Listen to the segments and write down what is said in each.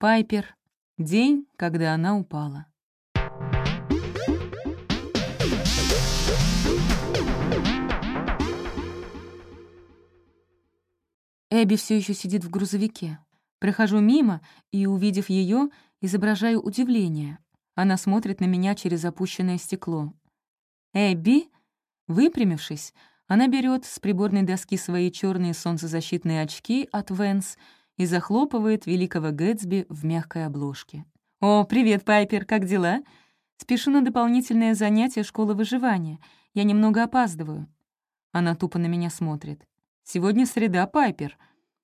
Пайпер. День, когда она упала. Эбби все еще сидит в грузовике. Прохожу мимо и, увидев ее, изображаю удивление. Она смотрит на меня через опущенное стекло. «Эбби?» Выпрямившись, она берет с приборной доски свои черные солнцезащитные очки от Венс — и захлопывает великого Гэтсби в мягкой обложке. «О, привет, Пайпер, как дела?» «Спешу на дополнительное занятие школы выживания. Я немного опаздываю». Она тупо на меня смотрит. «Сегодня среда, Пайпер».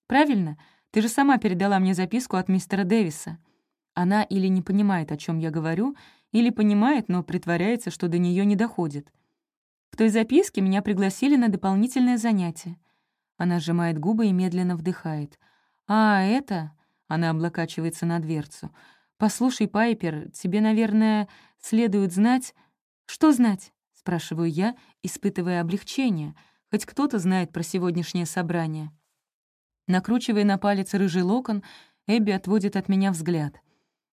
«Правильно? Ты же сама передала мне записку от мистера Дэвиса». Она или не понимает, о чем я говорю, или понимает, но притворяется, что до нее не доходит. В той записке меня пригласили на дополнительное занятие. Она сжимает губы и медленно вдыхает — «А, это...» — она облокачивается на дверцу. «Послушай, Пайпер, тебе, наверное, следует знать...» «Что знать?» — спрашиваю я, испытывая облегчение. Хоть кто-то знает про сегодняшнее собрание. Накручивая на палец рыжий локон, Эбби отводит от меня взгляд.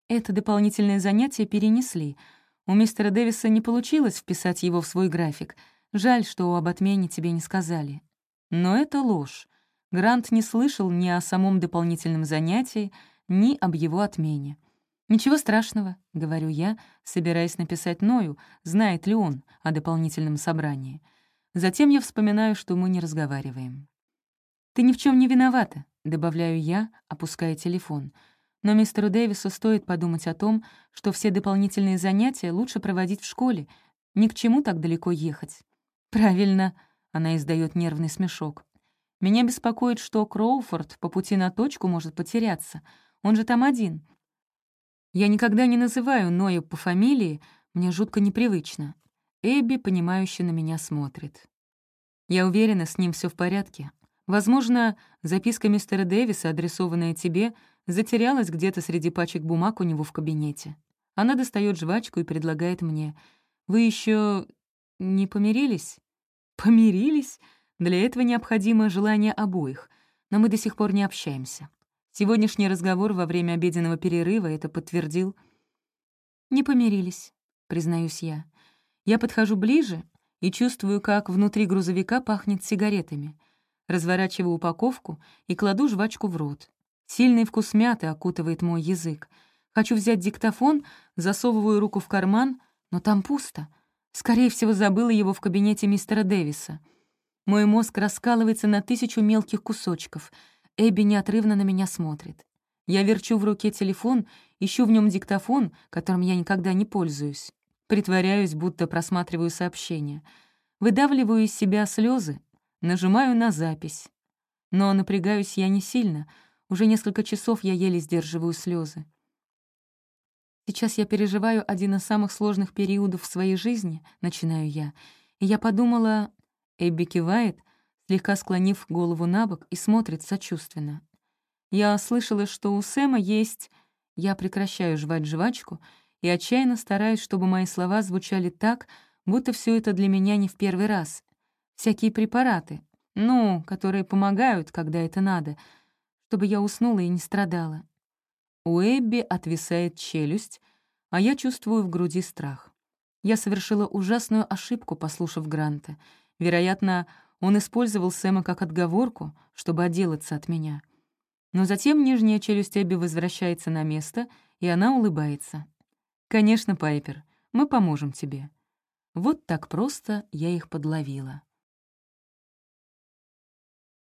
Это дополнительное занятие перенесли. У мистера Дэвиса не получилось вписать его в свой график. Жаль, что об отмене тебе не сказали. Но это ложь. Грант не слышал ни о самом дополнительном занятии, ни об его отмене. «Ничего страшного», — говорю я, собираясь написать Ною, знает ли он о дополнительном собрании. Затем я вспоминаю, что мы не разговариваем. «Ты ни в чем не виновата», — добавляю я, опуская телефон. Но мистеру Дэвису стоит подумать о том, что все дополнительные занятия лучше проводить в школе, ни к чему так далеко ехать. «Правильно», — она издает нервный смешок. Меня беспокоит, что Кроуфорд по пути на точку может потеряться. Он же там один. Я никогда не называю Ноя по фамилии, мне жутко непривычно. Эбби, понимающе на меня смотрит. Я уверена, с ним все в порядке. Возможно, записка мистера Дэвиса, адресованная тебе, затерялась где-то среди пачек бумаг у него в кабинете. Она достает жвачку и предлагает мне. «Вы еще не помирились?» «Помирились?» Для этого необходимо желание обоих, но мы до сих пор не общаемся. Сегодняшний разговор во время обеденного перерыва это подтвердил. «Не помирились», — признаюсь я. Я подхожу ближе и чувствую, как внутри грузовика пахнет сигаретами. Разворачиваю упаковку и кладу жвачку в рот. Сильный вкус мяты окутывает мой язык. Хочу взять диктофон, засовываю руку в карман, но там пусто. Скорее всего, забыла его в кабинете мистера Дэвиса — мой мозг раскалывается на тысячу мелких кусочков. Эбби неотрывно на меня смотрит. Я верчу в руке телефон, ищу в нем диктофон, которым я никогда не пользуюсь. Притворяюсь, будто просматриваю сообщения. Выдавливаю из себя слезы, нажимаю на запись. Но напрягаюсь я не сильно. Уже несколько часов я еле сдерживаю слезы. Сейчас я переживаю один из самых сложных периодов в своей жизни, начинаю я. И я подумала, Эбби кивает, слегка склонив голову на бок и смотрит сочувственно. «Я слышала, что у Сэма есть...» Я прекращаю жевать жвачку и отчаянно стараюсь, чтобы мои слова звучали так, будто все это для меня не в первый раз. Всякие препараты, ну, которые помогают, когда это надо, чтобы я уснула и не страдала. У Эбби отвисает челюсть, а я чувствую в груди страх. Я совершила ужасную ошибку, послушав Гранта — Вероятно, он использовал Сэма как отговорку, чтобы отделаться от меня. Но затем нижняя челюсть Эбби возвращается на место, и она улыбается. «Конечно, Пайпер, мы поможем тебе». Вот так просто я их подловила.